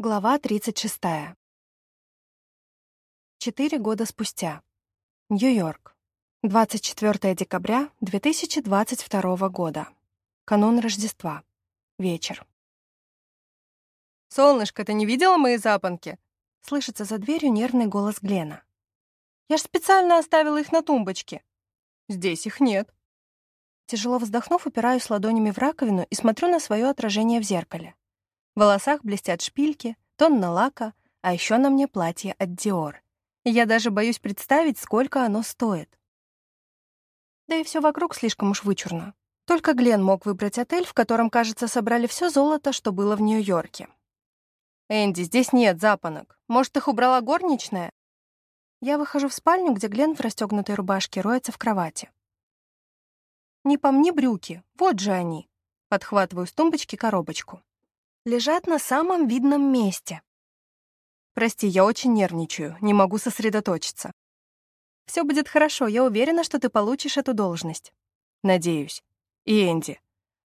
Глава 36. Четыре года спустя. Нью-Йорк. 24 декабря 2022 года. Канун Рождества. Вечер. «Солнышко, ты не видела мои запонки?» Слышится за дверью нервный голос Глена. «Я ж специально оставила их на тумбочке. Здесь их нет». Тяжело вздохнув, упираюсь ладонями в раковину и смотрю на свое отражение в зеркале. Волосах блестят шпильки, тонна лака, а еще на мне платье от Dior. Я даже боюсь представить, сколько оно стоит. Да и все вокруг слишком уж вычурно. Только Глен мог выбрать отель, в котором, кажется, собрали все золото, что было в Нью-Йорке. «Энди, здесь нет запонок. Может, их убрала горничная?» Я выхожу в спальню, где Глен в расстегнутой рубашке роется в кровати. «Не помни брюки, вот же они!» Подхватываю с тумбочки коробочку лежат на самом видном месте. Прости, я очень нервничаю, не могу сосредоточиться. Все будет хорошо, я уверена, что ты получишь эту должность. Надеюсь. И Энди.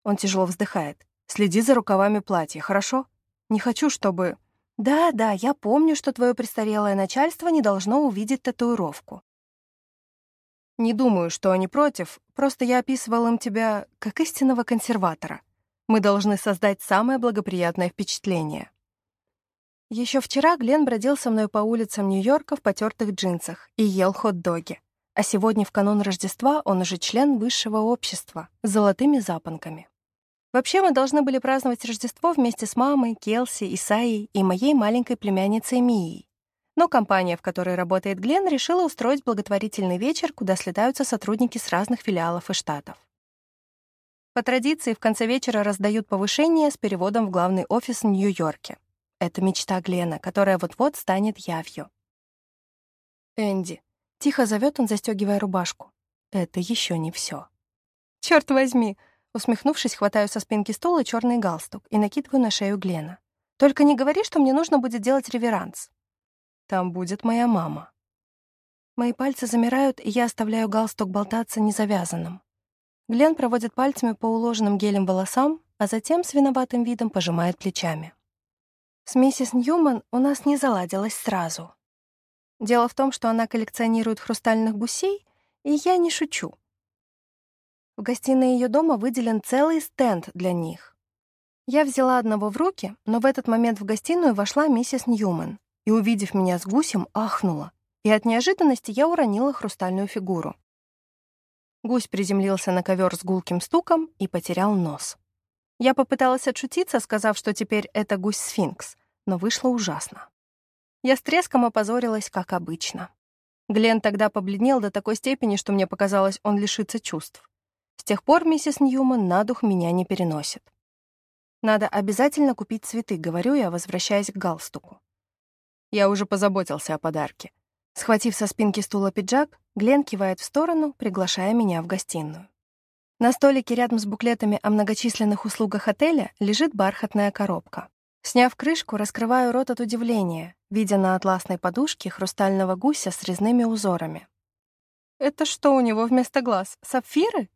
Он тяжело вздыхает. Следи за рукавами платья, хорошо? Не хочу, чтобы... Да, да, я помню, что твое престарелое начальство не должно увидеть татуировку. Не думаю, что они против, просто я описывал им тебя как истинного консерватора. Мы должны создать самое благоприятное впечатление. Еще вчера Глен бродил со мной по улицам Нью-Йорка в потертых джинсах и ел хот-доги. А сегодня, в канун Рождества, он уже член высшего общества с золотыми запонками. Вообще, мы должны были праздновать Рождество вместе с мамой, Келси, Исаей и моей маленькой племянницей Мией. Но компания, в которой работает Глен, решила устроить благотворительный вечер, куда слетаются сотрудники с разных филиалов и штатов. По традиции, в конце вечера раздают повышение с переводом в главный офис в Нью-Йорке. Это мечта Глена, которая вот-вот станет явью. «Энди», — тихо зовет он, застегивая рубашку. «Это еще не все. «Черт возьми!» Усмехнувшись, хватаю со спинки стула черный галстук и накидываю на шею Глена. «Только не говори, что мне нужно будет делать реверанс. Там будет моя мама». Мои пальцы замирают, и я оставляю галстук болтаться незавязанным. Глен проводит пальцами по уложенным гелем волосам, а затем с виноватым видом пожимает плечами. С миссис Ньюман у нас не заладилось сразу. Дело в том, что она коллекционирует хрустальных гусей, и я не шучу. В гостиной ее дома выделен целый стенд для них. Я взяла одного в руки, но в этот момент в гостиную вошла миссис Ньюман и, увидев меня с гусем, ахнула, и от неожиданности я уронила хрустальную фигуру. Гусь приземлился на ковер с гулким стуком и потерял нос. Я попыталась отшутиться, сказав, что теперь это гусь-сфинкс, но вышло ужасно. Я с треском опозорилась, как обычно. Глен тогда побледнел до такой степени, что мне показалось, он лишится чувств. С тех пор миссис Ньюман на дух меня не переносит. Надо обязательно купить цветы, говорю я, возвращаясь к галстуку. Я уже позаботился о подарке. Схватив со спинки стула пиджак, Глен кивает в сторону, приглашая меня в гостиную. На столике рядом с буклетами о многочисленных услугах отеля лежит бархатная коробка. Сняв крышку, раскрываю рот от удивления, видя на атласной подушке хрустального гуся с резными узорами. «Это что у него вместо глаз? Сапфиры?»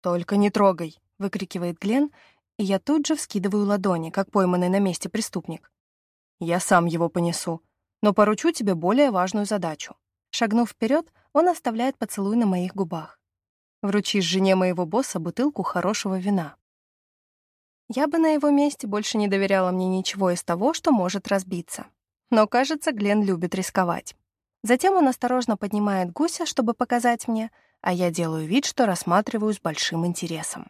«Только не трогай!» — выкрикивает Глен, и я тут же вскидываю ладони, как пойманный на месте преступник. «Я сам его понесу но поручу тебе более важную задачу». Шагнув вперед, он оставляет поцелуй на моих губах. Вручишь жене моего босса бутылку хорошего вина. Я бы на его месте больше не доверяла мне ничего из того, что может разбиться. Но, кажется, Глен любит рисковать. Затем он осторожно поднимает гуся, чтобы показать мне, а я делаю вид, что рассматриваю с большим интересом.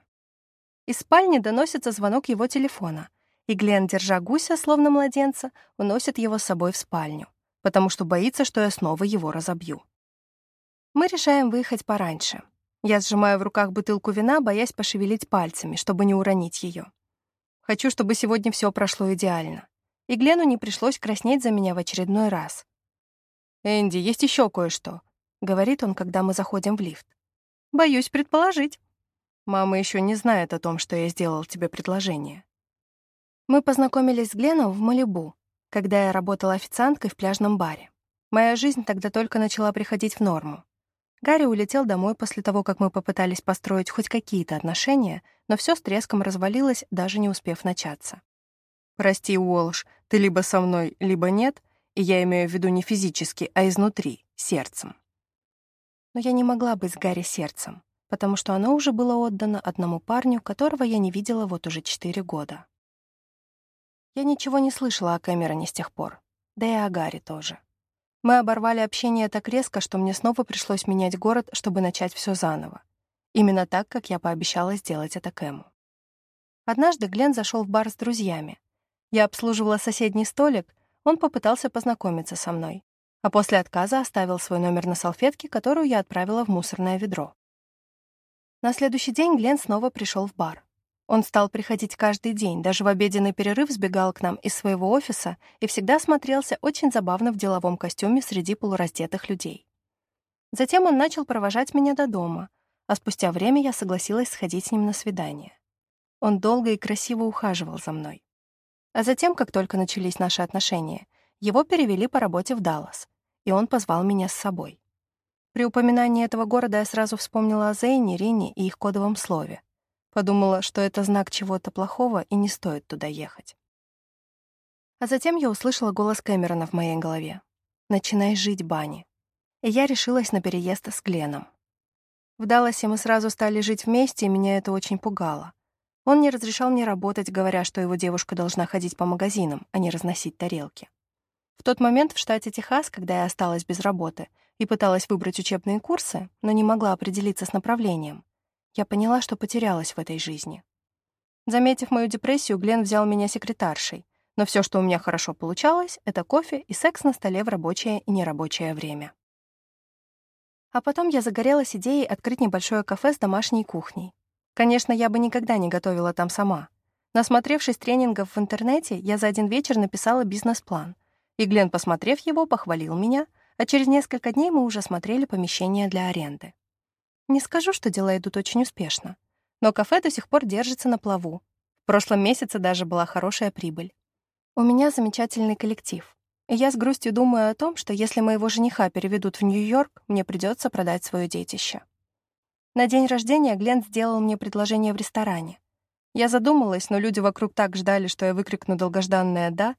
Из спальни доносится звонок его телефона, и Глен, держа гуся, словно младенца, уносит его с собой в спальню, потому что боится, что я снова его разобью. Мы решаем выехать пораньше. Я сжимаю в руках бутылку вина, боясь пошевелить пальцами, чтобы не уронить ее. Хочу, чтобы сегодня все прошло идеально. И Глену не пришлось краснеть за меня в очередной раз. «Энди, есть еще кое-что», — говорит он, когда мы заходим в лифт. «Боюсь предположить». «Мама еще не знает о том, что я сделал тебе предложение». Мы познакомились с Гленом в Малибу, когда я работала официанткой в пляжном баре. Моя жизнь тогда только начала приходить в норму. Гарри улетел домой после того, как мы попытались построить хоть какие-то отношения, но все с треском развалилось, даже не успев начаться. Прости, Уолш, ты либо со мной, либо нет, и я имею в виду не физически, а изнутри, сердцем. Но я не могла быть с Гарри сердцем, потому что оно уже было отдано одному парню, которого я не видела вот уже четыре года. Я ничего не слышала о Кэмероне с тех пор, да и о Гарри тоже. Мы оборвали общение так резко, что мне снова пришлось менять город, чтобы начать все заново. Именно так, как я пообещала сделать это Кэму. Однажды Глен зашел в бар с друзьями. Я обслуживала соседний столик, он попытался познакомиться со мной, а после отказа оставил свой номер на салфетке, которую я отправила в мусорное ведро. На следующий день Глен снова пришел в бар. Он стал приходить каждый день, даже в обеденный перерыв сбегал к нам из своего офиса и всегда смотрелся очень забавно в деловом костюме среди полураздетых людей. Затем он начал провожать меня до дома, а спустя время я согласилась сходить с ним на свидание. Он долго и красиво ухаживал за мной. А затем, как только начались наши отношения, его перевели по работе в Даллас, и он позвал меня с собой. При упоминании этого города я сразу вспомнила о Зейне, Рине и их кодовом слове. Подумала, что это знак чего-то плохого и не стоит туда ехать. А затем я услышала голос Кэмерона в моей голове. «Начинай жить, Бани». И я решилась на переезд с Гленом. В Далласе мы сразу стали жить вместе, и меня это очень пугало. Он не разрешал мне работать, говоря, что его девушка должна ходить по магазинам, а не разносить тарелки. В тот момент в штате Техас, когда я осталась без работы и пыталась выбрать учебные курсы, но не могла определиться с направлением, я поняла, что потерялась в этой жизни. Заметив мою депрессию, Глен взял меня секретаршей, но все, что у меня хорошо получалось, это кофе и секс на столе в рабочее и нерабочее время. А потом я загорелась идеей открыть небольшое кафе с домашней кухней, Конечно, я бы никогда не готовила там сама. Насмотревшись тренингов в интернете, я за один вечер написала бизнес-план. И Глен, посмотрев его, похвалил меня, а через несколько дней мы уже смотрели помещение для аренды. Не скажу, что дела идут очень успешно, но кафе до сих пор держится на плаву. В прошлом месяце даже была хорошая прибыль. У меня замечательный коллектив. И я с грустью думаю о том, что если моего жениха переведут в Нью-Йорк, мне придется продать свое детище. На день рождения Глент сделал мне предложение в ресторане. Я задумалась, но люди вокруг так ждали, что я выкрикну долгожданное «да»,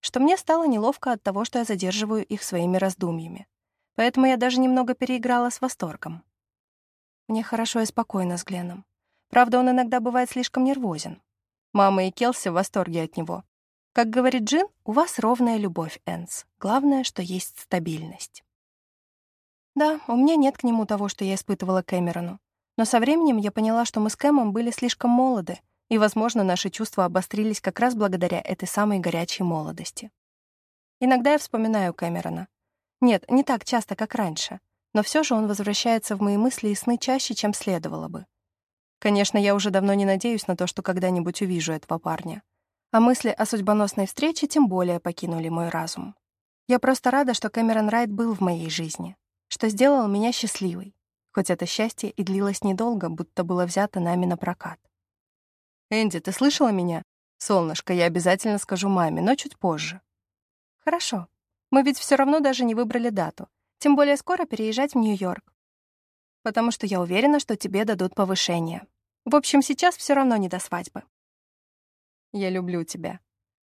что мне стало неловко от того, что я задерживаю их своими раздумьями. Поэтому я даже немного переиграла с восторгом. Мне хорошо и спокойно с Гленом. Правда, он иногда бывает слишком нервозен. Мама и Келси в восторге от него. Как говорит Джин, у вас ровная любовь, Энс. Главное, что есть стабильность. Да, у меня нет к нему того, что я испытывала к Эмерону. Но со временем я поняла, что мы с Кэмом были слишком молоды, и, возможно, наши чувства обострились как раз благодаря этой самой горячей молодости. Иногда я вспоминаю Кэмерона. Нет, не так часто, как раньше, но все же он возвращается в мои мысли и сны чаще, чем следовало бы. Конечно, я уже давно не надеюсь на то, что когда-нибудь увижу этого парня. А мысли о судьбоносной встрече тем более покинули мой разум. Я просто рада, что Кэмерон Райт был в моей жизни, что сделал меня счастливой, хоть это счастье и длилось недолго, будто было взято нами на прокат. «Энди, ты слышала меня? Солнышко, я обязательно скажу маме, но чуть позже». «Хорошо. Мы ведь все равно даже не выбрали дату. Тем более скоро переезжать в Нью-Йорк. Потому что я уверена, что тебе дадут повышение. В общем, сейчас все равно не до свадьбы». «Я люблю тебя».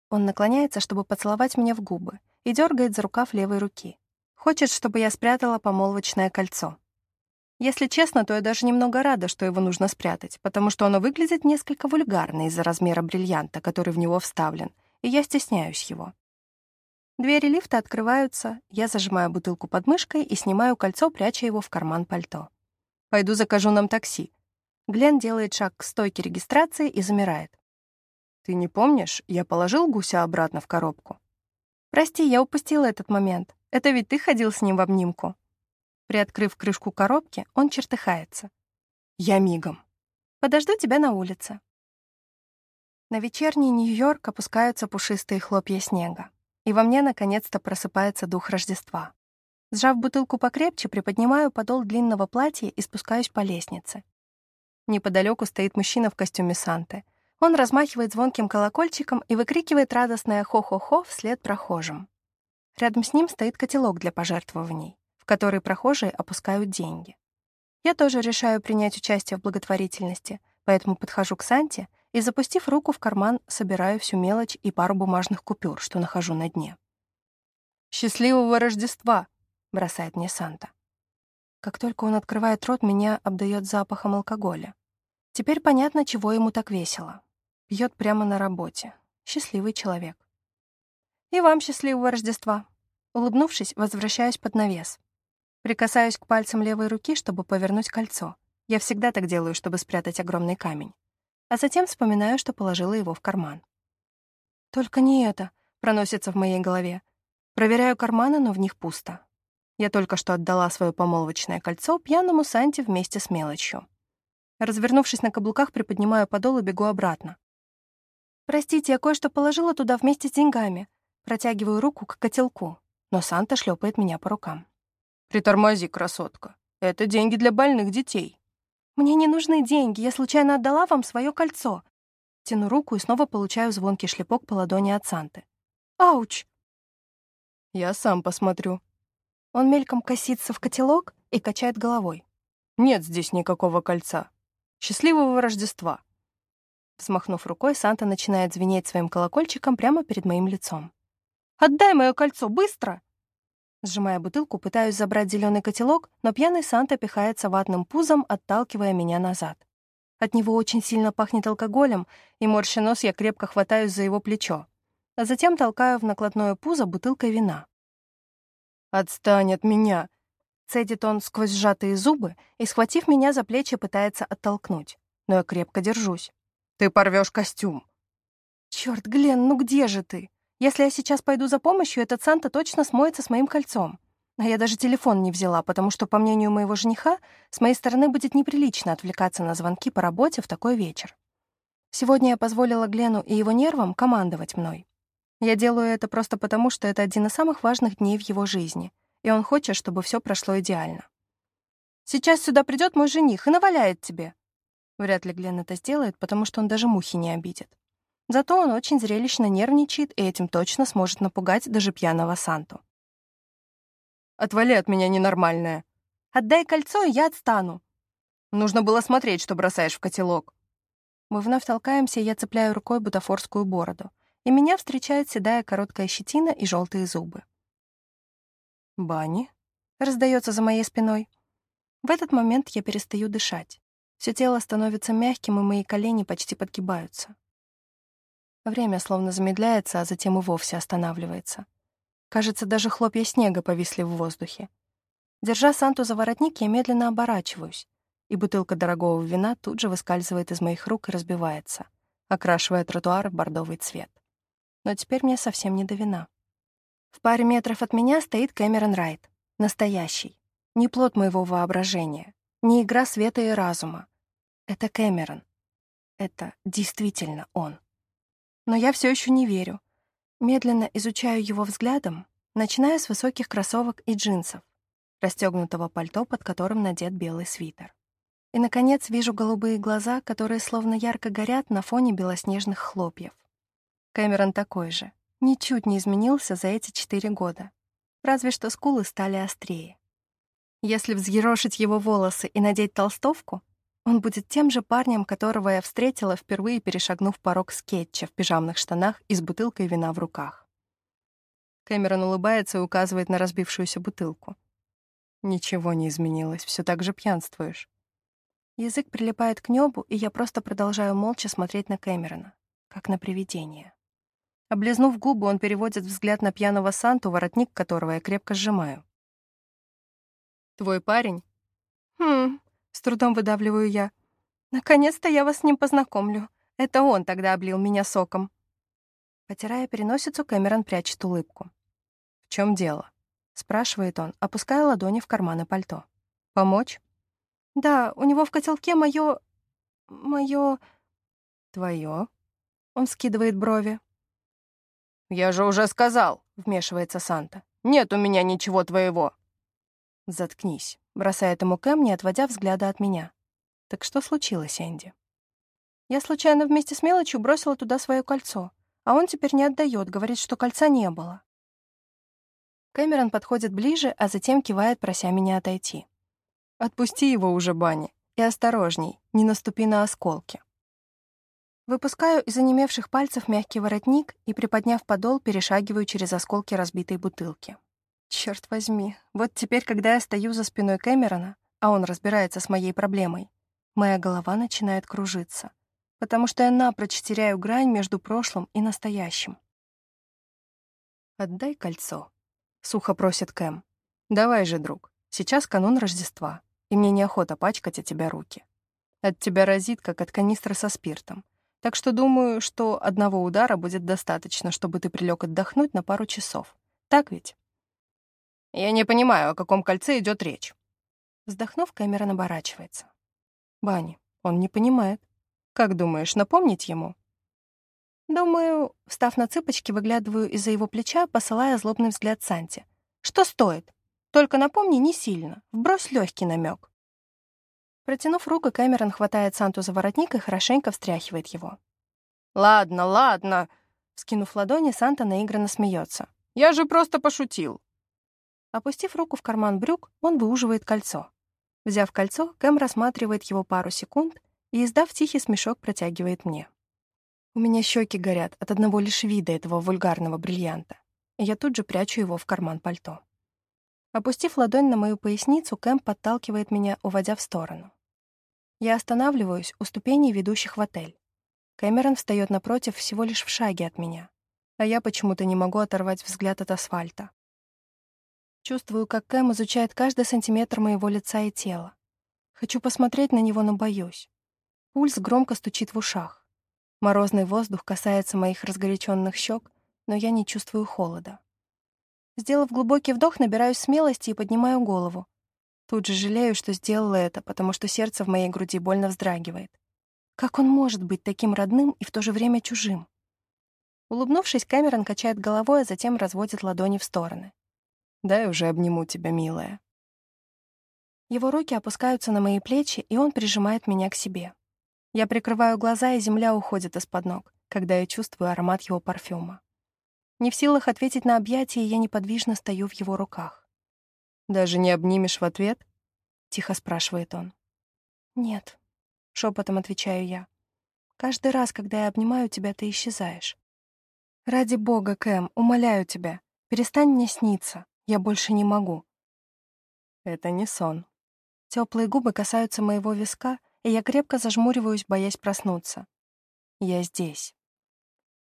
Он наклоняется, чтобы поцеловать меня в губы, и дергает за рукав левой руки. Хочет, чтобы я спрятала помолвочное кольцо. Если честно, то я даже немного рада, что его нужно спрятать, потому что оно выглядит несколько вульгарно из-за размера бриллианта, который в него вставлен, и я стесняюсь его. Двери лифта открываются, я зажимаю бутылку под мышкой и снимаю кольцо, пряча его в карман пальто. «Пойду закажу нам такси». Глен делает шаг к стойке регистрации и замирает. «Ты не помнишь, я положил гуся обратно в коробку?» «Прости, я упустила этот момент. Это ведь ты ходил с ним в обнимку». Приоткрыв крышку коробки, он чертыхается. «Я мигом. Подожду тебя на улице». На вечерний Нью-Йорк опускаются пушистые хлопья снега, и во мне наконец-то просыпается дух Рождества. Сжав бутылку покрепче, приподнимаю подол длинного платья и спускаюсь по лестнице. Неподалеку стоит мужчина в костюме Санты. Он размахивает звонким колокольчиком и выкрикивает радостное «хо-хо-хо» вслед прохожим. Рядом с ним стоит котелок для пожертвований, в который прохожие опускают деньги. Я тоже решаю принять участие в благотворительности, поэтому подхожу к Санте и, запустив руку в карман, собираю всю мелочь и пару бумажных купюр, что нахожу на дне. «Счастливого Рождества!» — бросает мне Санта. Как только он открывает рот, меня обдает запахом алкоголя. Теперь понятно, чего ему так весело. Пьет прямо на работе. Счастливый человек. «И вам счастливого Рождества!» Улыбнувшись, возвращаюсь под навес. Прикасаюсь к пальцам левой руки, чтобы повернуть кольцо. Я всегда так делаю, чтобы спрятать огромный камень. А затем вспоминаю, что положила его в карман. «Только не это», — проносится в моей голове. Проверяю карманы, но в них пусто. Я только что отдала свое помолвочное кольцо пьяному Санте вместе с мелочью. Развернувшись на каблуках, приподнимаю подол и бегу обратно. «Простите, я кое-что положила туда вместе с деньгами». Протягиваю руку к котелку, но Санта шлепает меня по рукам. «Притормози, красотка. Это деньги для больных детей». «Мне не нужны деньги, я случайно отдала вам свое кольцо». Тяну руку и снова получаю звонкий шлепок по ладони от Санты. «Ауч!» «Я сам посмотрю». Он мельком косится в котелок и качает головой. «Нет здесь никакого кольца. Счастливого Рождества!» Взмахнув рукой, Санта начинает звенеть своим колокольчиком прямо перед моим лицом. «Отдай мое кольцо, быстро!» Сжимая бутылку, пытаюсь забрать зеленый котелок, но пьяный Санта пихается ватным пузом, отталкивая меня назад. От него очень сильно пахнет алкоголем, и морща нос я крепко хватаюсь за его плечо, а затем толкаю в накладное пузо бутылкой вина. «Отстань от меня!» Цедит он сквозь сжатые зубы и, схватив меня за плечи, пытается оттолкнуть. Но я крепко держусь. Ты порвешь костюм. Черт, Глен, ну где же ты? Если я сейчас пойду за помощью, этот Санта точно смоется с моим кольцом. А я даже телефон не взяла, потому что, по мнению моего жениха, с моей стороны будет неприлично отвлекаться на звонки по работе в такой вечер. Сегодня я позволила Глену и его нервам командовать мной. Я делаю это просто потому, что это один из самых важных дней в его жизни, и он хочет, чтобы все прошло идеально. «Сейчас сюда придет мой жених и наваляет тебе», Вряд ли Глен это сделает, потому что он даже мухи не обидит. Зато он очень зрелищно нервничает и этим точно сможет напугать даже пьяного Санту. «Отвали от меня, ненормальная!» «Отдай кольцо, и я отстану!» «Нужно было смотреть, что бросаешь в котелок!» Мы вновь толкаемся, и я цепляю рукой бутафорскую бороду, и меня встречает седая короткая щетина и желтые зубы. «Бани?» — раздается за моей спиной. В этот момент я перестаю дышать. Все тело становится мягким, и мои колени почти подгибаются. Время словно замедляется, а затем и вовсе останавливается. Кажется, даже хлопья снега повисли в воздухе. Держа Санту за воротник, я медленно оборачиваюсь, и бутылка дорогого вина тут же выскальзывает из моих рук и разбивается, окрашивая тротуар в бордовый цвет. Но теперь мне совсем не до вина. В паре метров от меня стоит Кэмерон Райт. Настоящий. Не плод моего воображения. Не игра света и разума. Это Кэмерон. Это действительно он. Но я все еще не верю. Медленно изучаю его взглядом, начиная с высоких кроссовок и джинсов, расстегнутого пальто, под которым надет белый свитер. И, наконец, вижу голубые глаза, которые словно ярко горят на фоне белоснежных хлопьев. Кэмерон такой же. Ничуть не изменился за эти четыре года. Разве что скулы стали острее. Если взъерошить его волосы и надеть толстовку, он будет тем же парнем, которого я встретила, впервые перешагнув порог скетча в пижамных штанах и с бутылкой вина в руках. Кэмерон улыбается и указывает на разбившуюся бутылку. «Ничего не изменилось, все так же пьянствуешь». Язык прилипает к небу, и я просто продолжаю молча смотреть на Кэмерона, как на привидение. Облизнув губы, он переводит взгляд на пьяного Санту, воротник которого я крепко сжимаю. «Твой парень?» «Хм, с трудом выдавливаю я. Наконец-то я вас с ним познакомлю. Это он тогда облил меня соком. Потирая переносицу, Кэмерон прячет улыбку. «В чем дело?» — спрашивает он, опуская ладони в карманы пальто. «Помочь?» «Да, у него в котелке мое... мое...» «Твое?» — он скидывает брови. «Я же уже сказал», — вмешивается Санта. «Нет у меня ничего твоего». «Заткнись», — бросает ему Кэм, не отводя взгляда от меня. «Так что случилось, Энди?» «Я случайно вместе с мелочью бросила туда свое кольцо, а он теперь не отдает, говорит, что кольца не было». Кэмерон подходит ближе, а затем кивает, прося меня отойти. «Отпусти его уже, Банни, и осторожней, не наступи на осколки». Выпускаю из онемевших пальцев мягкий воротник и, приподняв подол, перешагиваю через осколки разбитой бутылки. Черт возьми, вот теперь, когда я стою за спиной Кэмерона, а он разбирается с моей проблемой, моя голова начинает кружиться, потому что я напрочь теряю грань между прошлым и настоящим. «Отдай кольцо», — сухо просит Кэм. «Давай же, друг, сейчас канун Рождества, и мне неохота пачкать от тебя руки. От тебя разит, как от канистры со спиртом, так что думаю, что одного удара будет достаточно, чтобы ты прилег отдохнуть на пару часов. Так ведь? Я не понимаю, о каком кольце идет речь. Вздохнув, Кэмерон оборачивается. Бани, он не понимает. Как думаешь, напомнить ему? Думаю, встав на цыпочки, выглядываю из-за его плеча, посылая злобный взгляд Санте. Что стоит? Только напомни не сильно, вбрось легкий намек. Протянув руку, Кэмерон хватает Санту за воротник и хорошенько встряхивает его. «Ладно, ладно!» Скинув ладони, Санта наигранно смеется. «Я же просто пошутил!» Опустив руку в карман брюк, он выуживает кольцо. Взяв кольцо, Кэм рассматривает его пару секунд и, издав тихий смешок, протягивает мне. У меня щеки горят от одного лишь вида этого вульгарного бриллианта, и я тут же прячу его в карман пальто. Опустив ладонь на мою поясницу, Кэм подталкивает меня, уводя в сторону. Я останавливаюсь у ступеней, ведущих в отель. Кэмерон встает напротив всего лишь в шаге от меня, а я почему-то не могу оторвать взгляд от асфальта. Чувствую, как Кэм изучает каждый сантиметр моего лица и тела. Хочу посмотреть на него, но боюсь. Пульс громко стучит в ушах. Морозный воздух касается моих разгоряченных щек, но я не чувствую холода. Сделав глубокий вдох, набираюсь смелости и поднимаю голову. Тут же жалею, что сделала это, потому что сердце в моей груди больно вздрагивает. Как он может быть таким родным и в то же время чужим? Улыбнувшись, Кэмерон качает головой, а затем разводит ладони в стороны. «Дай уже обниму тебя, милая». Его руки опускаются на мои плечи, и он прижимает меня к себе. Я прикрываю глаза, и земля уходит из-под ног, когда я чувствую аромат его парфюма. Не в силах ответить на объятие, я неподвижно стою в его руках. «Даже не обнимешь в ответ?» — тихо спрашивает он. «Нет», — шепотом отвечаю я. «Каждый раз, когда я обнимаю тебя, ты исчезаешь. Ради бога, Кэм, умоляю тебя, перестань мне сниться. Я больше не могу». Это не сон. Теплые губы касаются моего виска, и я крепко зажмуриваюсь, боясь проснуться. Я здесь.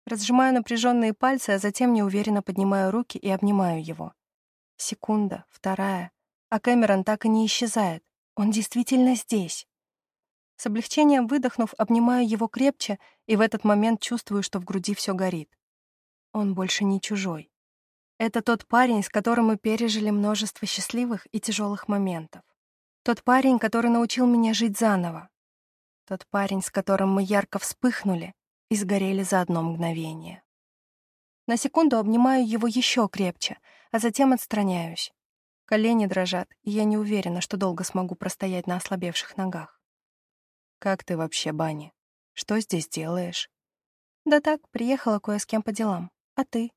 Разжимаю напряженные пальцы, а затем неуверенно поднимаю руки и обнимаю его. Секунда, вторая. А Кэмерон так и не исчезает. Он действительно здесь. С облегчением выдохнув, обнимаю его крепче, и в этот момент чувствую, что в груди все горит. Он больше не чужой. Это тот парень, с которым мы пережили множество счастливых и тяжелых моментов. Тот парень, который научил меня жить заново. Тот парень, с которым мы ярко вспыхнули, и сгорели за одно мгновение. На секунду обнимаю его еще крепче, а затем отстраняюсь. Колени дрожат, и я не уверена, что долго смогу простоять на ослабевших ногах. «Как ты вообще, Банни? Что здесь делаешь?» «Да так, приехала кое с кем по делам. А ты?»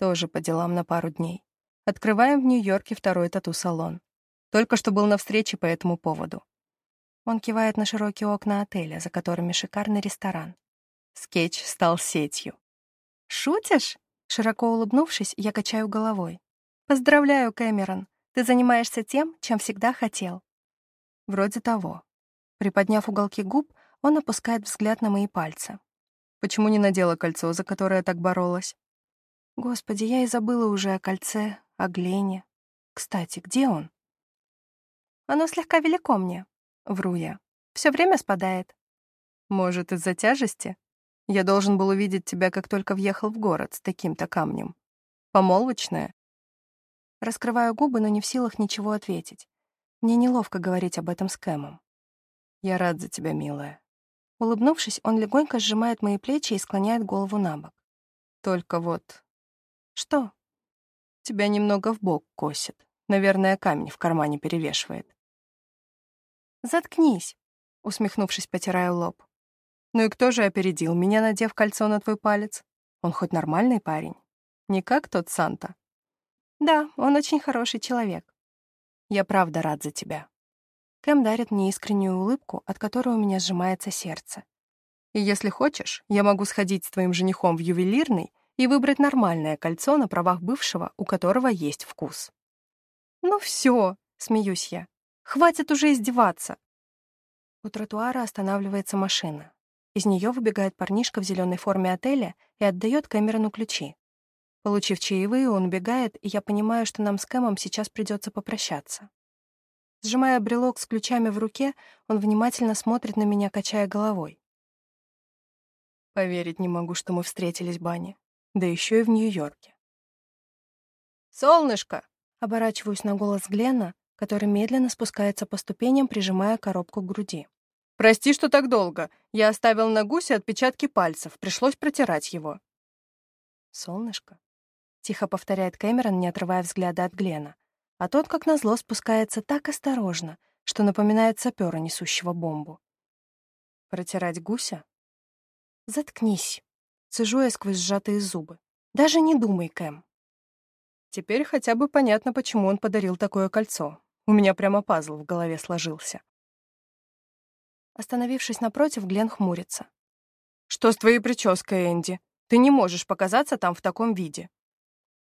«Тоже по делам на пару дней. Открываем в Нью-Йорке второй тату-салон. Только что был на встрече по этому поводу». Он кивает на широкие окна отеля, за которыми шикарный ресторан. Скетч стал сетью. «Шутишь?» Широко улыбнувшись, я качаю головой. «Поздравляю, Кэмерон. Ты занимаешься тем, чем всегда хотел». Вроде того. Приподняв уголки губ, он опускает взгляд на мои пальцы. Почему не надела кольцо, за которое так боролась? Господи, я и забыла уже о кольце, о Глене. Кстати, где он? Оно слегка велико мне. Вру я. Все время спадает. Может, из-за тяжести? Я должен был увидеть тебя, как только въехал в город с таким-то камнем. Помолвочная?» Раскрываю губы, но не в силах ничего ответить. Мне неловко говорить об этом с Кэмом. «Я рад за тебя, милая». Улыбнувшись, он легонько сжимает мои плечи и склоняет голову на бок. «Только вот...» «Что?» «Тебя немного в бок косит. Наверное, камень в кармане перевешивает». «Заткнись», — усмехнувшись, потираю лоб. Ну и кто же опередил меня, надев кольцо на твой палец? Он хоть нормальный парень? Не как тот Санта? Да, он очень хороший человек. Я правда рад за тебя. Кэм дарит мне искреннюю улыбку, от которой у меня сжимается сердце. И если хочешь, я могу сходить с твоим женихом в ювелирный и выбрать нормальное кольцо на правах бывшего, у которого есть вкус. Ну все, смеюсь я. Хватит уже издеваться. У тротуара останавливается машина. Из нее выбегает парнишка в зеленой форме отеля и отдает Кэмерону ключи. Получив чаевые, он убегает, и я понимаю, что нам с Кэмом сейчас придется попрощаться. Сжимая брелок с ключами в руке, он внимательно смотрит на меня, качая головой. Поверить не могу, что мы встретились бане. Да еще и в Нью-Йорке. «Солнышко!» — оборачиваюсь на голос Глена, который медленно спускается по ступеням, прижимая коробку к груди. «Прости, что так долго. Я оставил на гусе отпечатки пальцев. Пришлось протирать его». «Солнышко?» — тихо повторяет Кэмерон, не отрывая взгляда от Глена. А тот, как назло, спускается так осторожно, что напоминает сапера, несущего бомбу. «Протирать гуся?» «Заткнись!» — цежу я сквозь сжатые зубы. «Даже не думай, Кэм!» Теперь хотя бы понятно, почему он подарил такое кольцо. У меня прямо пазл в голове сложился. Остановившись напротив, Глен хмурится. «Что с твоей прической, Энди? Ты не можешь показаться там в таком виде».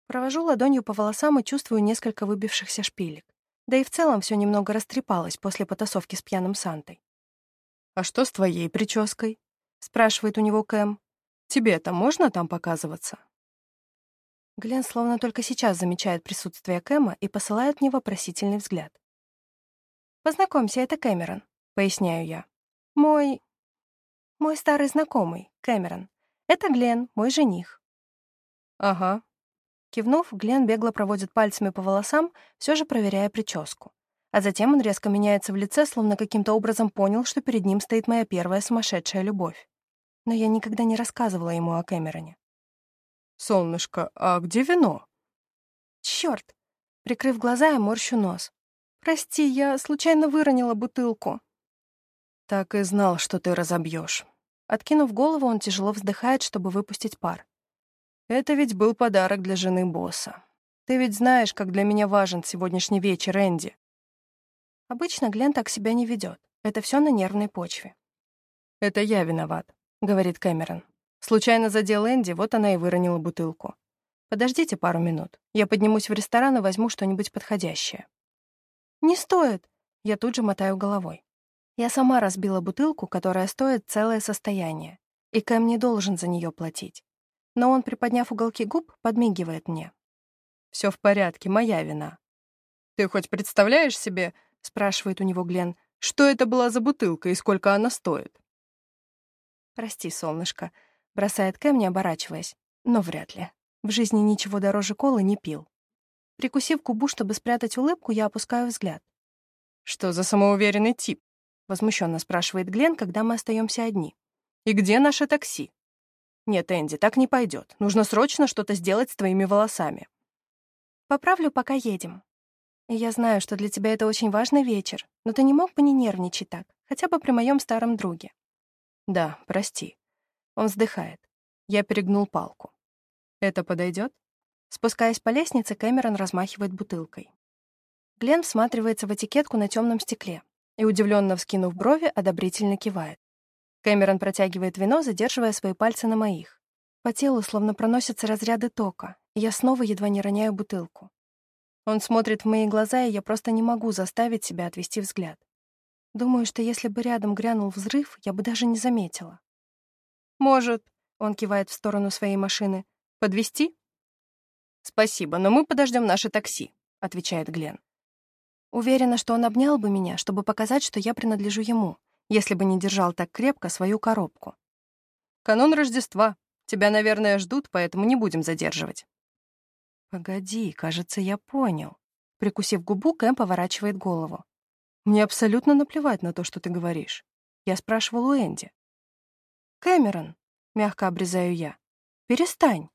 Провожу ладонью по волосам и чувствую несколько выбившихся шпилек. Да и в целом все немного растрепалось после потасовки с пьяным Сантой. «А что с твоей прической?» — спрашивает у него Кэм. «Тебе-то можно там показываться?» Глен словно только сейчас замечает присутствие Кэма и посылает мне вопросительный взгляд. «Познакомься, это Кэмерон», — поясняю я. «Мой... мой старый знакомый, Кэмерон. Это Глен, мой жених». «Ага». Кивнув, Глен бегло проводит пальцами по волосам, все же проверяя прическу. А затем он резко меняется в лице, словно каким-то образом понял, что перед ним стоит моя первая сумасшедшая любовь. Но я никогда не рассказывала ему о Кэмероне. «Солнышко, а где вино?» «Чёрт!» Прикрыв глаза, я морщу нос. «Прости, я случайно выронила бутылку». «Так и знал, что ты разобьешь. Откинув голову, он тяжело вздыхает, чтобы выпустить пар. «Это ведь был подарок для жены босса. Ты ведь знаешь, как для меня важен сегодняшний вечер, Энди». Обычно Глен так себя не ведет. Это все на нервной почве. «Это я виноват», — говорит Кэмерон. Случайно задел Энди, вот она и выронила бутылку. Подождите пару минут. Я поднимусь в ресторан и возьму что-нибудь подходящее. Не стоит. Я тут же мотаю головой. Я сама разбила бутылку, которая стоит целое состояние, и Кэм не должен за нее платить. Но он, приподняв уголки губ, подмигивает мне. Все в порядке, моя вина. Ты хоть представляешь себе, спрашивает у него Глен, что это была за бутылка и сколько она стоит? Прости, солнышко, Бросает Кэм, не оборачиваясь. Но вряд ли. В жизни ничего дороже колы не пил. Прикусив губу, чтобы спрятать улыбку, я опускаю взгляд. «Что за самоуверенный тип?» — возмущенно спрашивает Глен, когда мы остаемся одни. «И где наше такси?» «Нет, Энди, так не пойдет. Нужно срочно что-то сделать с твоими волосами». «Поправлю, пока едем. Я знаю, что для тебя это очень важный вечер, но ты не мог бы не нервничать так, хотя бы при моем старом друге». «Да, прости. Он вздыхает. Я перегнул палку. «Это подойдет?» Спускаясь по лестнице, Кэмерон размахивает бутылкой. Глен всматривается в этикетку на темном стекле и, удивленно вскинув брови, одобрительно кивает. Кэмерон протягивает вино, задерживая свои пальцы на моих. По телу словно проносятся разряды тока, и я снова едва не роняю бутылку. Он смотрит в мои глаза, и я просто не могу заставить себя отвести взгляд. Думаю, что если бы рядом грянул взрыв, я бы даже не заметила. «Может», — он кивает в сторону своей машины, — «подвезти?» «Спасибо, но мы подождем наше такси», — отвечает Глен. Уверена, что он обнял бы меня, чтобы показать, что я принадлежу ему, если бы не держал так крепко свою коробку. «Канун Рождества. Тебя, наверное, ждут, поэтому не будем задерживать». «Погоди, кажется, я понял». Прикусив губу, Кэм поворачивает голову. «Мне абсолютно наплевать на то, что ты говоришь. Я спрашивал у Энди. «Кэмерон», — мягко обрезаю я, — «перестань».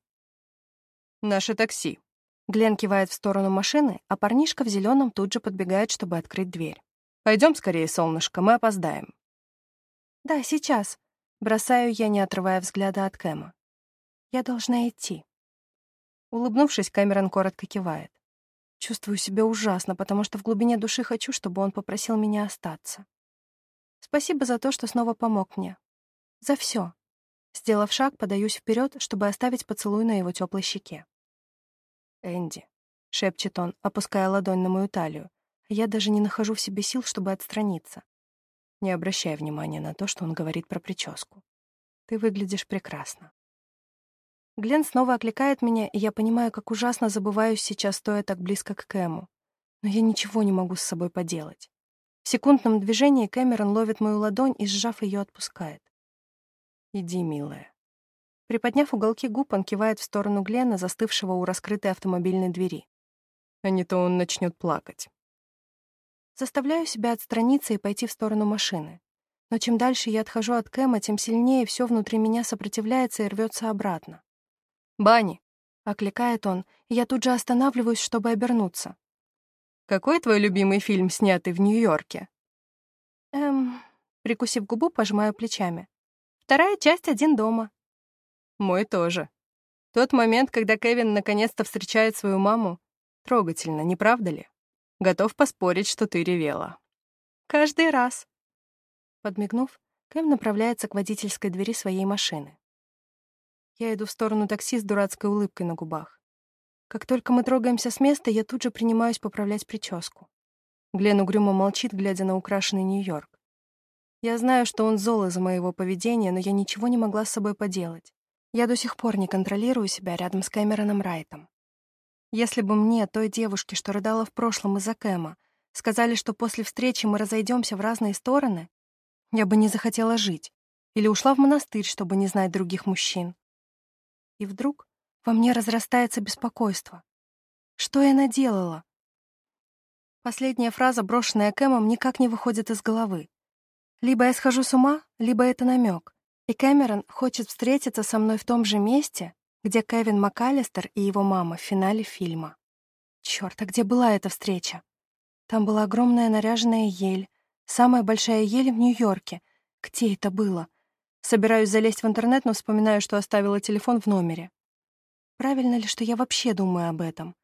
«Наше такси». Глен кивает в сторону машины, а парнишка в зеленом тут же подбегает, чтобы открыть дверь. Пойдем скорее, солнышко, мы опоздаем. «Да, сейчас», — бросаю я, не отрывая взгляда от Кэма. «Я должна идти». Улыбнувшись, Кэмерон коротко кивает. Чувствую себя ужасно, потому что в глубине души хочу, чтобы он попросил меня остаться. Спасибо за то, что снова помог мне. За все. Сделав шаг, подаюсь вперед, чтобы оставить поцелуй на его теплой щеке. «Энди», — шепчет он, опуская ладонь на мою талию. Я даже не нахожу в себе сил, чтобы отстраниться. Не обращай внимания на то, что он говорит про прическу. Ты выглядишь прекрасно. Глен снова окликает меня, и я понимаю, как ужасно забываюсь сейчас, стоя так близко к Кэму. Но я ничего не могу с собой поделать. В секундном движении Кэмерон ловит мою ладонь и, сжав ее, отпускает. «Иди, милая». Приподняв уголки губ, он кивает в сторону Глена, застывшего у раскрытой автомобильной двери. А не то он начнет плакать. Заставляю себя отстраниться и пойти в сторону машины. Но чем дальше я отхожу от Кэма, тем сильнее все внутри меня сопротивляется и рвется обратно. «Банни!» — окликает он, и я тут же останавливаюсь, чтобы обернуться. «Какой твой любимый фильм, снятый в Нью-Йорке?» Эм, прикусив губу, пожимаю плечами. Вторая часть «Один дома». Мой тоже. Тот момент, когда Кевин наконец-то встречает свою маму, трогательно, не правда ли? Готов поспорить, что ты ревела. Каждый раз. Подмигнув, Кэм направляется к водительской двери своей машины. Я иду в сторону такси с дурацкой улыбкой на губах. Как только мы трогаемся с места, я тут же принимаюсь поправлять прическу. Глен угрюмо молчит, глядя на украшенный Нью-Йорк. Я знаю, что он зол из-за моего поведения, но я ничего не могла с собой поделать. Я до сих пор не контролирую себя рядом с Кэмероном Райтом. Если бы мне, той девушке, что рыдала в прошлом из-за Кэма, сказали, что после встречи мы разойдемся в разные стороны, я бы не захотела жить или ушла в монастырь, чтобы не знать других мужчин. И вдруг во мне разрастается беспокойство. Что я наделала? Последняя фраза, брошенная Кэмом, никак не выходит из головы. Либо я схожу с ума, либо это намек. И Кэмерон хочет встретиться со мной в том же месте, где Кевин МакАлистер и его мама в финале фильма. Чёрт, а где была эта встреча? Там была огромная наряженная ель, самая большая ель в Нью-Йорке. Где это было? Собираюсь залезть в интернет, но вспоминаю, что оставила телефон в номере. Правильно ли, что я вообще думаю об этом?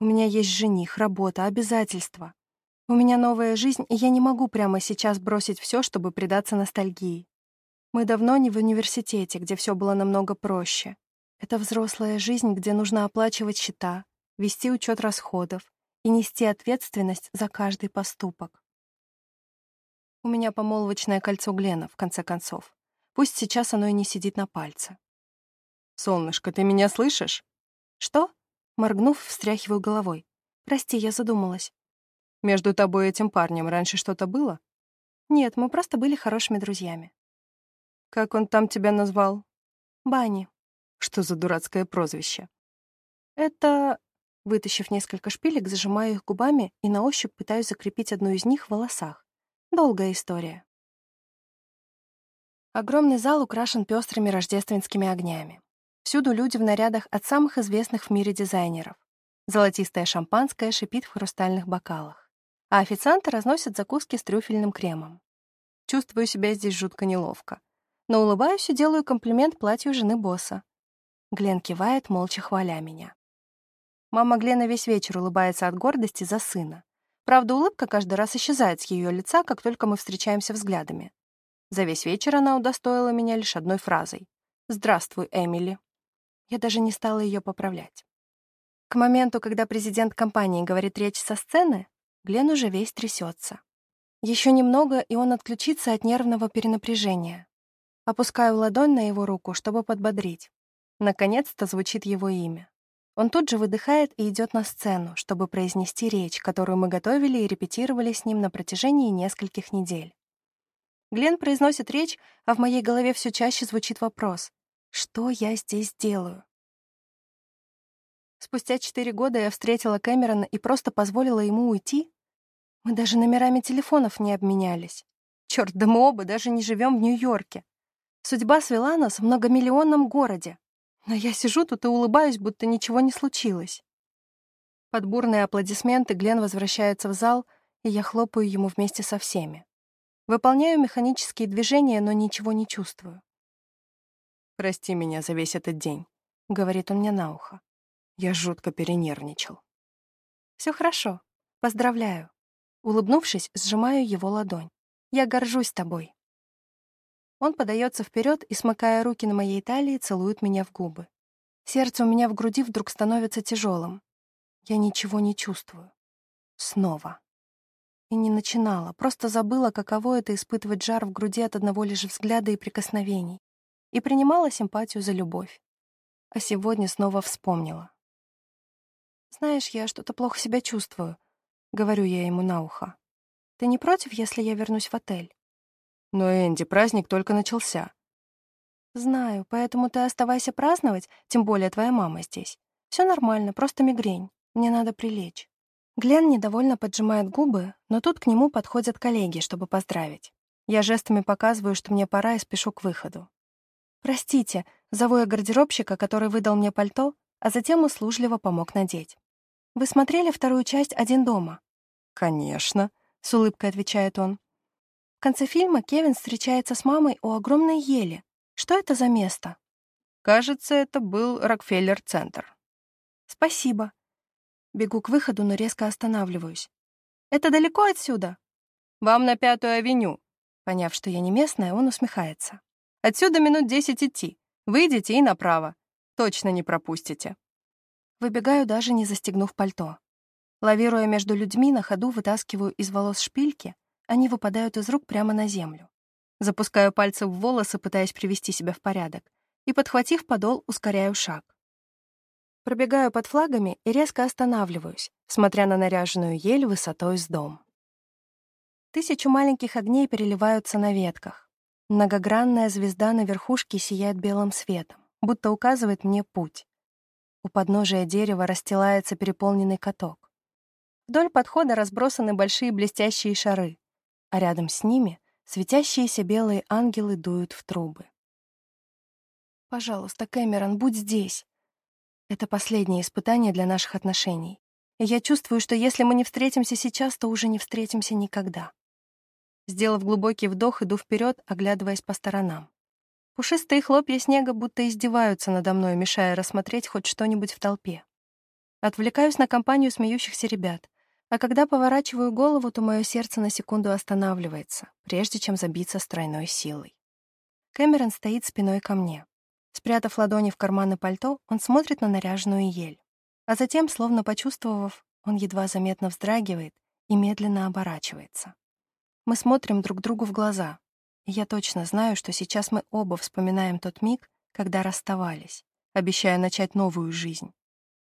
У меня есть жених, работа, обязательства. У меня новая жизнь, и я не могу прямо сейчас бросить все, чтобы предаться ностальгии. Мы давно не в университете, где все было намного проще. Это взрослая жизнь, где нужно оплачивать счета, вести учет расходов и нести ответственность за каждый поступок. У меня помолвочное кольцо Глена, в конце концов. Пусть сейчас оно и не сидит на пальце. «Солнышко, ты меня слышишь?» «Что?» Моргнув, встряхиваю головой. «Прости, я задумалась». «Между тобой и этим парнем раньше что-то было?» «Нет, мы просто были хорошими друзьями». «Как он там тебя назвал?» «Банни». «Что за дурацкое прозвище?» «Это...» Вытащив несколько шпилек, зажимаю их губами и на ощупь пытаюсь закрепить одну из них в волосах. Долгая история. Огромный зал украшен пестрыми рождественскими огнями. Всюду люди в нарядах от самых известных в мире дизайнеров. Золотистое шампанское шипит в хрустальных бокалах. А официанты разносят закуски с трюфельным кремом. Чувствую себя здесь жутко неловко. Но улыбаюсь и делаю комплимент платью жены босса. Глен кивает, молча хваля меня. Мама Глена весь вечер улыбается от гордости за сына. Правда, улыбка каждый раз исчезает с ее лица, как только мы встречаемся взглядами. За весь вечер она удостоила меня лишь одной фразой. «Здравствуй, Эмили». Я даже не стала ее поправлять. К моменту, когда президент компании говорит речь со сцены, Глен уже весь трясется. Еще немного, и он отключится от нервного перенапряжения. Опускаю ладонь на его руку, чтобы подбодрить. Наконец-то звучит его имя. Он тут же выдыхает и идет на сцену, чтобы произнести речь, которую мы готовили и репетировали с ним на протяжении нескольких недель. Глен произносит речь, а в моей голове все чаще звучит вопрос «Что я здесь делаю?». Спустя четыре года я встретила Кэмерона и просто позволила ему уйти. Мы даже номерами телефонов не обменялись. Черт, да мы оба даже не живем в Нью-Йорке. Судьба свела нас в многомиллионном городе. Но я сижу тут и улыбаюсь, будто ничего не случилось. Под бурные аплодисменты Глен возвращается в зал, и я хлопаю ему вместе со всеми. Выполняю механические движения, но ничего не чувствую. «Прости меня за весь этот день», — говорит он мне на ухо. Я жутко перенервничал. Все хорошо. Поздравляю». Улыбнувшись, сжимаю его ладонь. «Я горжусь тобой». Он подается вперед и, смыкая руки на моей талии, целует меня в губы. Сердце у меня в груди вдруг становится тяжелым. Я ничего не чувствую. Снова. И не начинала, просто забыла, каково это испытывать жар в груди от одного лишь взгляда и прикосновений. И принимала симпатию за любовь. А сегодня снова вспомнила. «Знаешь, я что-то плохо себя чувствую», — говорю я ему на ухо. «Ты не против, если я вернусь в отель?» «Но, Энди, праздник только начался». «Знаю, поэтому ты оставайся праздновать, тем более твоя мама здесь. Все нормально, просто мигрень. Мне надо прилечь». Глен недовольно поджимает губы, но тут к нему подходят коллеги, чтобы поздравить. Я жестами показываю, что мне пора и спешу к выходу. «Простите», — зову я гардеробщика, который выдал мне пальто, а затем услужливо помог надеть. «Вы смотрели вторую часть «Один дома»?» «Конечно», — с улыбкой отвечает он. В конце фильма Кевин встречается с мамой у огромной ели. Что это за место? Кажется, это был Рокфеллер-центр. Спасибо. Бегу к выходу, но резко останавливаюсь. Это далеко отсюда? Вам на Пятую авеню. Поняв, что я не местная, он усмехается. Отсюда минут десять идти. Выйдете и направо. Точно не пропустите. Выбегаю, даже не застегнув пальто. Лавируя между людьми, на ходу вытаскиваю из волос шпильки, они выпадают из рук прямо на землю. Запускаю пальцы в волосы, пытаясь привести себя в порядок, и, подхватив подол, ускоряю шаг. Пробегаю под флагами и резко останавливаюсь, смотря на наряженную ель высотой с дом. Тысячу маленьких огней переливаются на ветках. Многогранная звезда на верхушке сияет белым светом, будто указывает мне путь. У подножия дерева расстилается переполненный каток. Вдоль подхода разбросаны большие блестящие шары, а рядом с ними светящиеся белые ангелы дуют в трубы. «Пожалуйста, Кэмерон, будь здесь!» Это последнее испытание для наших отношений. И я чувствую, что если мы не встретимся сейчас, то уже не встретимся никогда. Сделав глубокий вдох, иду вперед, оглядываясь по сторонам. Пушистые хлопья снега будто издеваются надо мной, мешая рассмотреть хоть что-нибудь в толпе. Отвлекаюсь на компанию смеющихся ребят, а когда поворачиваю голову, то мое сердце на секунду останавливается, прежде чем забиться с тройной силой. Кэмерон стоит спиной ко мне. Спрятав ладони в карманы пальто, он смотрит на наряженную ель. А затем, словно почувствовав, он едва заметно вздрагивает и медленно оборачивается. Мы смотрим друг другу в глаза, я точно знаю, что сейчас мы оба вспоминаем тот миг, когда расставались, обещая начать новую жизнь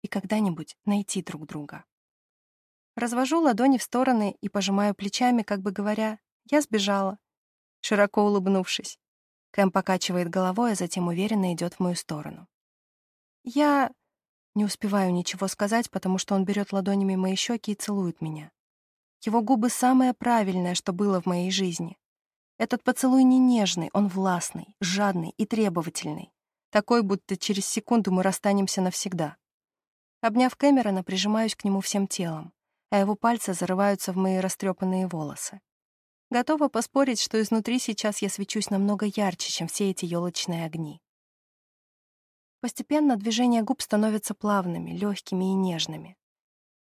и когда-нибудь найти друг друга. Развожу ладони в стороны и пожимаю плечами, как бы говоря, «Я сбежала», широко улыбнувшись. Кэм покачивает головой, а затем уверенно идет в мою сторону. «Я...» Не успеваю ничего сказать, потому что он берет ладонями мои щеки и целует меня. Его губы — самое правильное, что было в моей жизни. Этот поцелуй не нежный, он властный, жадный и требовательный. Такой, будто через секунду мы расстанемся навсегда. Обняв Кэмерона, прижимаюсь к нему всем телом, а его пальцы зарываются в мои растрепанные волосы. Готова поспорить, что изнутри сейчас я свечусь намного ярче, чем все эти елочные огни. Постепенно движения губ становятся плавными, легкими и нежными.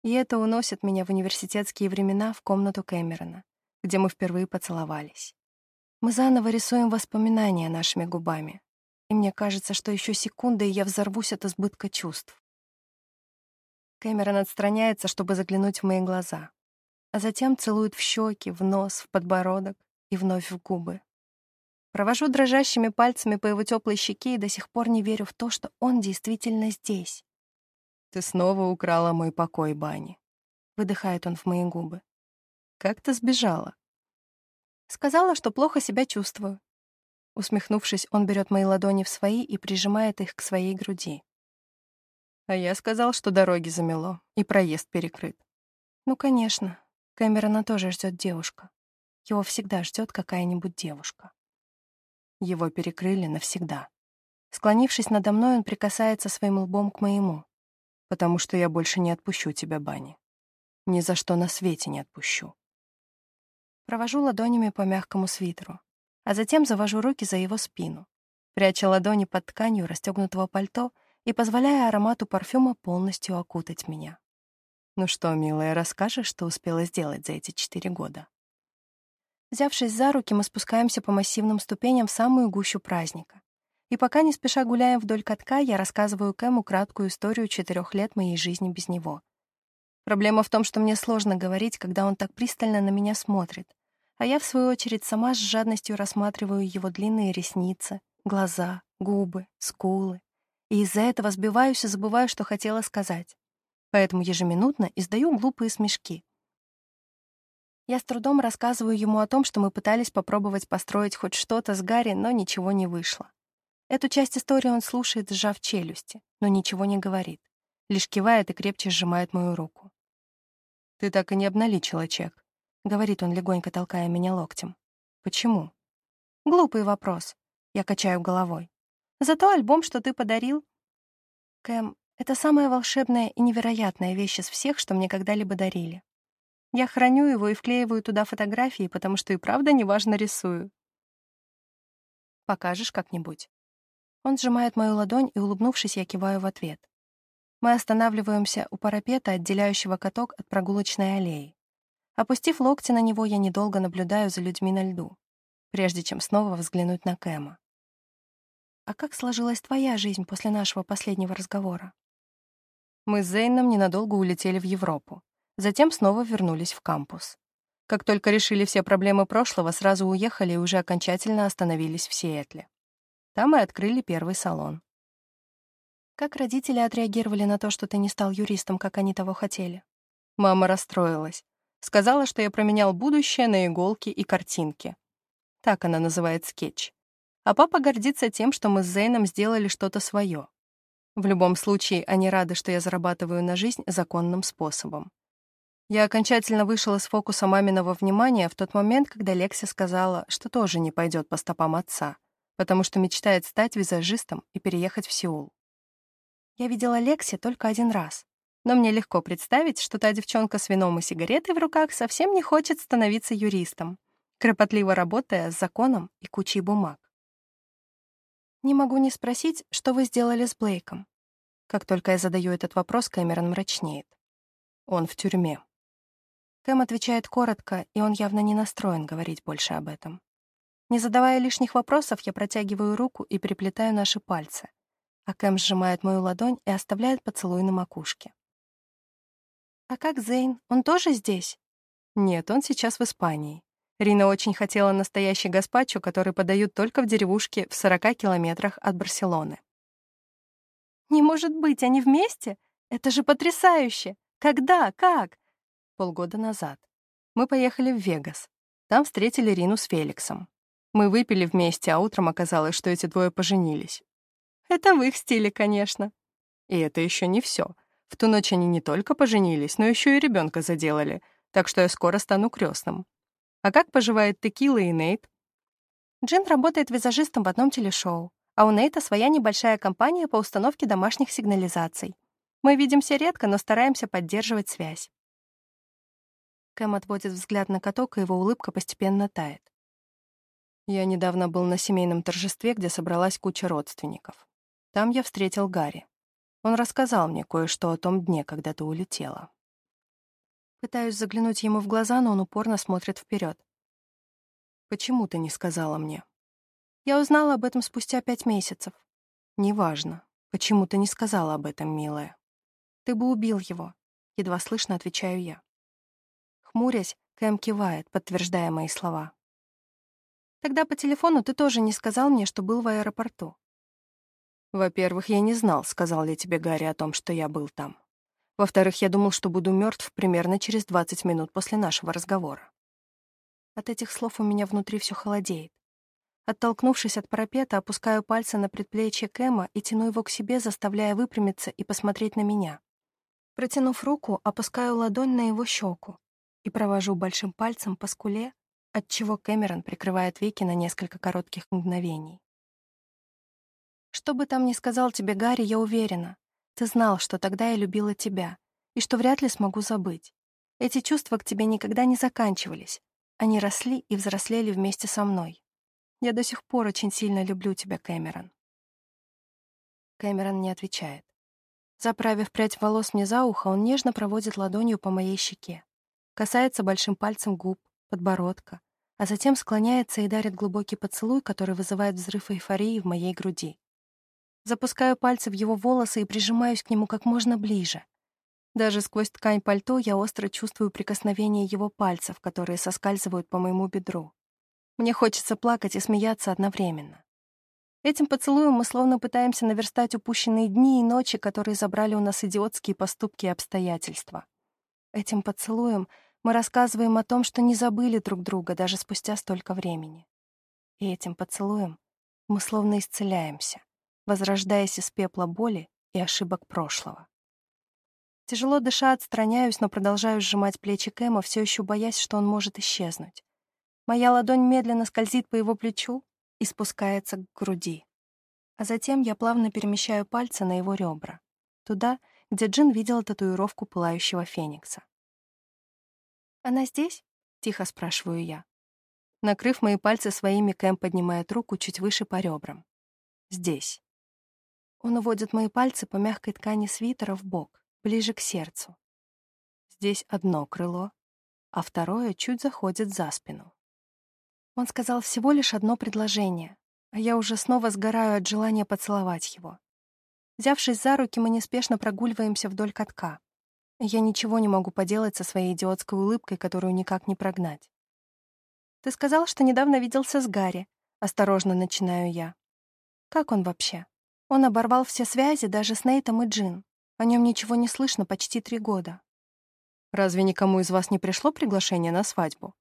И это уносит меня в университетские времена в комнату Кэмерона, где мы впервые поцеловались. Мы заново рисуем воспоминания нашими губами, и мне кажется, что еще секунда, и я взорвусь от избытка чувств. Кэмерон отстраняется, чтобы заглянуть в мои глаза, а затем целует в щеки, в нос, в подбородок и вновь в губы. Провожу дрожащими пальцами по его теплой щеке и до сих пор не верю в то, что он действительно здесь. «Ты снова украла мой покой, Бани», — выдыхает он в мои губы. «Как ты сбежала?» Сказала, что плохо себя чувствую. Усмехнувшись, он берет мои ладони в свои и прижимает их к своей груди. А я сказал, что дороги замело, и проезд перекрыт. Ну, конечно. Кэмерона тоже ждет девушка. Его всегда ждет какая-нибудь девушка. Его перекрыли навсегда. Склонившись надо мной, он прикасается своим лбом к моему. Потому что я больше не отпущу тебя, Бани. Ни за что на свете не отпущу. Провожу ладонями по мягкому свитеру, а затем завожу руки за его спину, пряча ладони под тканью расстегнутого пальто и позволяя аромату парфюма полностью окутать меня. «Ну что, милая, расскажешь, что успела сделать за эти четыре года?» Взявшись за руки, мы спускаемся по массивным ступеням в самую гущу праздника. И пока не спеша гуляем вдоль катка, я рассказываю Кэму краткую историю четырех лет моей жизни без него. Проблема в том, что мне сложно говорить, когда он так пристально на меня смотрит, а я, в свою очередь, сама с жадностью рассматриваю его длинные ресницы, глаза, губы, скулы. И из-за этого сбиваюсь и забываю, что хотела сказать. Поэтому ежеминутно издаю глупые смешки. Я с трудом рассказываю ему о том, что мы пытались попробовать построить хоть что-то с Гарри, но ничего не вышло. Эту часть истории он слушает, сжав челюсти, но ничего не говорит. Лишь кивает и крепче сжимает мою руку. «Ты так и не обналичила чек», — говорит он, легонько толкая меня локтем. «Почему?» «Глупый вопрос», — я качаю головой. «Зато альбом, что ты подарил...» «Кэм, это самая волшебная и невероятная вещь из всех, что мне когда-либо дарили. Я храню его и вклеиваю туда фотографии, потому что и правда неважно рисую. Покажешь как-нибудь?» Он сжимает мою ладонь, и, улыбнувшись, я киваю в ответ. Мы останавливаемся у парапета, отделяющего каток от прогулочной аллеи. Опустив локти на него, я недолго наблюдаю за людьми на льду, прежде чем снова взглянуть на Кэма. «А как сложилась твоя жизнь после нашего последнего разговора?» Мы с Зейном ненадолго улетели в Европу, затем снова вернулись в кампус. Как только решили все проблемы прошлого, сразу уехали и уже окончательно остановились в Сиэтле. Там и открыли первый салон. Как родители отреагировали на то, что ты не стал юристом, как они того хотели? Мама расстроилась. Сказала, что я променял будущее на иголки и картинки. Так она называет скетч. А папа гордится тем, что мы с Зейном сделали что-то свое. В любом случае, они рады, что я зарабатываю на жизнь законным способом. Я окончательно вышел из фокуса маминого внимания в тот момент, когда Лекси сказала, что тоже не пойдет по стопам отца потому что мечтает стать визажистом и переехать в Сеул. Я видела Лекси только один раз, но мне легко представить, что та девчонка с вином и сигаретой в руках совсем не хочет становиться юристом, кропотливо работая с законом и кучей бумаг. Не могу не спросить, что вы сделали с Блейком. Как только я задаю этот вопрос, Кэмерон мрачнеет. Он в тюрьме. Кэм отвечает коротко, и он явно не настроен говорить больше об этом. Не задавая лишних вопросов, я протягиваю руку и приплетаю наши пальцы, а Кэм сжимает мою ладонь и оставляет поцелуй на макушке. «А как Зейн? Он тоже здесь?» «Нет, он сейчас в Испании. Рина очень хотела настоящий гаспачо, который подают только в деревушке в 40 километрах от Барселоны. «Не может быть, они вместе? Это же потрясающе! Когда? Как?» Полгода назад. Мы поехали в Вегас. Там встретили Рину с Феликсом. Мы выпили вместе, а утром оказалось, что эти двое поженились. Это в их стиле, конечно. И это еще не все. В ту ночь они не только поженились, но еще и ребенка заделали, так что я скоро стану крестным. А как поживает Текила и Нейт? Джин работает визажистом в одном телешоу, а у Нейта своя небольшая компания по установке домашних сигнализаций. Мы видимся редко, но стараемся поддерживать связь. Кэм отводит взгляд на каток, и его улыбка постепенно тает. Я недавно был на семейном торжестве, где собралась куча родственников. Там я встретил Гарри. Он рассказал мне кое-что о том дне, когда ты улетела. Пытаюсь заглянуть ему в глаза, но он упорно смотрит вперед. «Почему ты не сказала мне?» «Я узнала об этом спустя пять месяцев». «Неважно. Почему ты не сказала об этом, милая?» «Ты бы убил его», — едва слышно отвечаю я. Хмурясь, Кэм кивает, подтверждая мои слова. Тогда по телефону ты тоже не сказал мне, что был в аэропорту. Во-первых, я не знал, сказал ли тебе Гарри о том, что я был там. Во-вторых, я думал, что буду мертв примерно через 20 минут после нашего разговора. От этих слов у меня внутри все холодеет. Оттолкнувшись от парапета, опускаю пальцы на предплечье Кэма и тяну его к себе, заставляя выпрямиться и посмотреть на меня. Протянув руку, опускаю ладонь на его щеку и провожу большим пальцем по скуле, отчего Кэмерон прикрывает веки на несколько коротких мгновений. «Что бы там ни сказал тебе Гарри, я уверена. Ты знал, что тогда я любила тебя, и что вряд ли смогу забыть. Эти чувства к тебе никогда не заканчивались. Они росли и взрослели вместе со мной. Я до сих пор очень сильно люблю тебя, Кэмерон». Кэмерон не отвечает. Заправив прядь волос мне за ухо, он нежно проводит ладонью по моей щеке. Касается большим пальцем губ, подбородка, а затем склоняется и дарит глубокий поцелуй, который вызывает взрыв эйфории в моей груди. Запускаю пальцы в его волосы и прижимаюсь к нему как можно ближе. Даже сквозь ткань пальто я остро чувствую прикосновение его пальцев, которые соскальзывают по моему бедру. Мне хочется плакать и смеяться одновременно. Этим поцелуем мы словно пытаемся наверстать упущенные дни и ночи, которые забрали у нас идиотские поступки и обстоятельства. Этим поцелуем мы рассказываем о том, что не забыли друг друга даже спустя столько времени. И этим поцелуем мы словно исцеляемся, возрождаясь из пепла боли и ошибок прошлого. Тяжело дыша, отстраняюсь, но продолжаю сжимать плечи Кэма, все еще боясь, что он может исчезнуть. Моя ладонь медленно скользит по его плечу и спускается к груди. А затем я плавно перемещаю пальцы на его ребра, туда, где Джин видела татуировку пылающего феникса. «Она здесь?» — тихо спрашиваю я. Накрыв мои пальцы своими, Кэм поднимает руку чуть выше по ребрам. «Здесь». Он уводит мои пальцы по мягкой ткани свитера в бок, ближе к сердцу. Здесь одно крыло, а второе чуть заходит за спину. Он сказал всего лишь одно предложение, а я уже снова сгораю от желания поцеловать его. Взявшись за руки, мы неспешно прогуливаемся вдоль катка. Я ничего не могу поделать со своей идиотской улыбкой, которую никак не прогнать. «Ты сказал, что недавно виделся с Гарри», — осторожно начинаю я. «Как он вообще? Он оборвал все связи даже с Нейтом и Джин. О нем ничего не слышно почти три года. Разве никому из вас не пришло приглашение на свадьбу?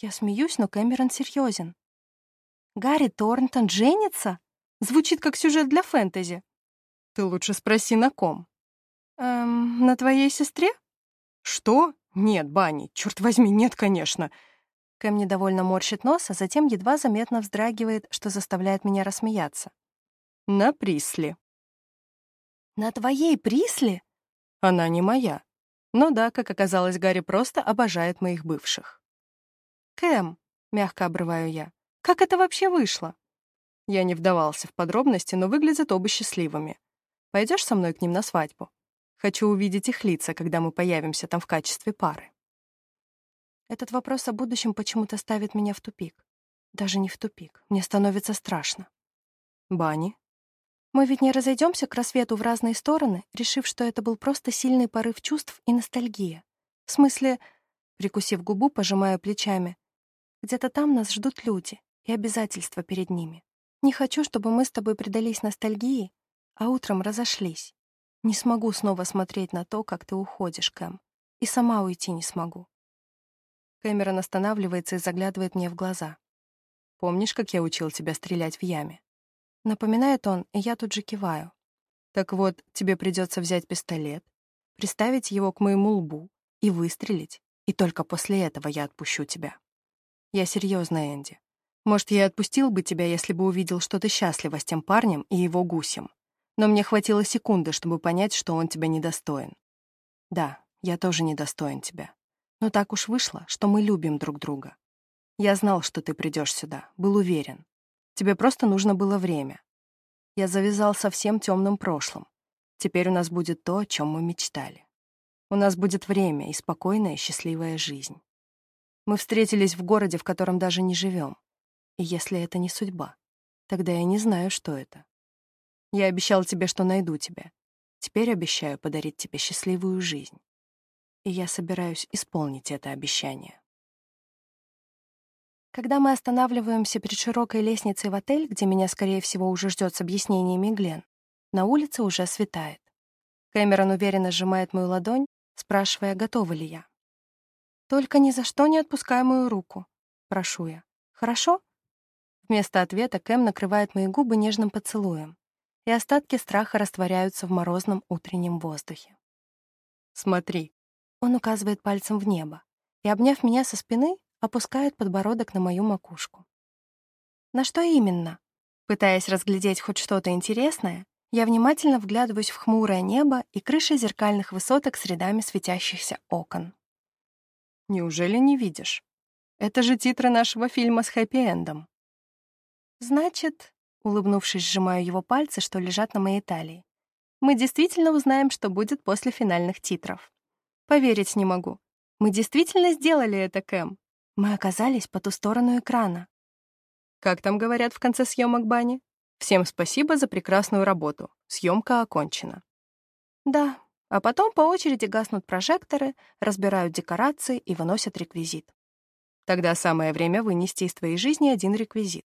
Я смеюсь, но Кэмерон серьезен. Гарри Торнтон женится? Звучит как сюжет для фэнтези. Ты лучше спроси, на ком. Эм, на твоей сестре? Что? Нет, Банни, черт возьми, нет, конечно. Кэм недовольно морщит нос, а затем едва заметно вздрагивает, что заставляет меня рассмеяться. На Присли. «На твоей Присле?» «Она не моя. Но да, как оказалось, Гарри просто обожает моих бывших». «Кэм», — мягко обрываю я, — «как это вообще вышло?» Я не вдавался в подробности, но выглядят оба счастливыми. Пойдешь со мной к ним на свадьбу? Хочу увидеть их лица, когда мы появимся там в качестве пары. Этот вопрос о будущем почему-то ставит меня в тупик. Даже не в тупик. Мне становится страшно. Бани, мы ведь не разойдемся к рассвету в разные стороны, решив, что это был просто сильный порыв чувств и ностальгия. В смысле, прикусив губу, пожимая плечами, где-то там нас ждут люди и обязательства перед ними. Не хочу, чтобы мы с тобой предались ностальгии, а утром разошлись. Не смогу снова смотреть на то, как ты уходишь, Кэм, и сама уйти не смогу. Кэмерон останавливается и заглядывает мне в глаза. Помнишь, как я учил тебя стрелять в яме? Напоминает он, и я тут же киваю. Так вот, тебе придется взять пистолет, приставить его к моему лбу и выстрелить, и только после этого я отпущу тебя. Я серьезно, Энди. Может, я отпустил бы тебя, если бы увидел, что ты счастлива с тем парнем и его гусем. Но мне хватило секунды, чтобы понять, что он тебя недостоин. Да, я тоже недостоин тебя. Но так уж вышло, что мы любим друг друга. Я знал, что ты придешь сюда, был уверен. Тебе просто нужно было время. Я завязал со всем темным прошлым. Теперь у нас будет то, о чем мы мечтали. У нас будет время и спокойная, счастливая жизнь. Мы встретились в городе, в котором даже не живем. И если это не судьба, тогда я не знаю, что это. Я обещал тебе, что найду тебя. Теперь обещаю подарить тебе счастливую жизнь. И я собираюсь исполнить это обещание. Когда мы останавливаемся перед широкой лестницей в отель, где меня, скорее всего, уже ждет с объяснениями Глен, на улице уже светает. Кэмерон уверенно сжимает мою ладонь, спрашивая, готова ли я. «Только ни за что не отпускай мою руку», — прошу я. «Хорошо?» Вместо ответа Кэм накрывает мои губы нежным поцелуем, и остатки страха растворяются в морозном утреннем воздухе. «Смотри», — он указывает пальцем в небо, и, обняв меня со спины, опускает подбородок на мою макушку. На что именно? Пытаясь разглядеть хоть что-то интересное, я внимательно вглядываюсь в хмурое небо и крыши зеркальных высоток с рядами светящихся окон. Неужели не видишь? Это же титры нашего фильма с хэппи-эндом. Значит, улыбнувшись, сжимаю его пальцы, что лежат на моей талии. Мы действительно узнаем, что будет после финальных титров. Поверить не могу. Мы действительно сделали это, Кэм. Мы оказались по ту сторону экрана. Как там говорят в конце съемок бани? Всем спасибо за прекрасную работу. Съемка окончена. Да, а потом по очереди гаснут прожекторы, разбирают декорации и выносят реквизит. Тогда самое время вынести из твоей жизни один реквизит.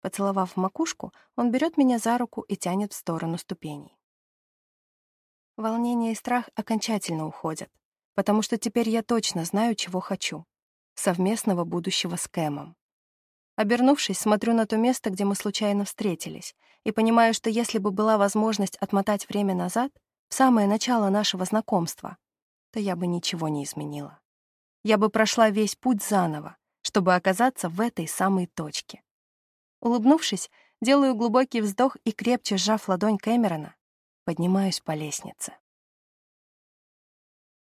Поцеловав макушку, он берет меня за руку и тянет в сторону ступеней. Волнение и страх окончательно уходят, потому что теперь я точно знаю, чего хочу. Совместного будущего с Кэмом. Обернувшись, смотрю на то место, где мы случайно встретились, и понимаю, что если бы была возможность отмотать время назад, в самое начало нашего знакомства, то я бы ничего не изменила. Я бы прошла весь путь заново, чтобы оказаться в этой самой точке. Улыбнувшись, делаю глубокий вздох и, крепче сжав ладонь Кэмерона, поднимаюсь по лестнице.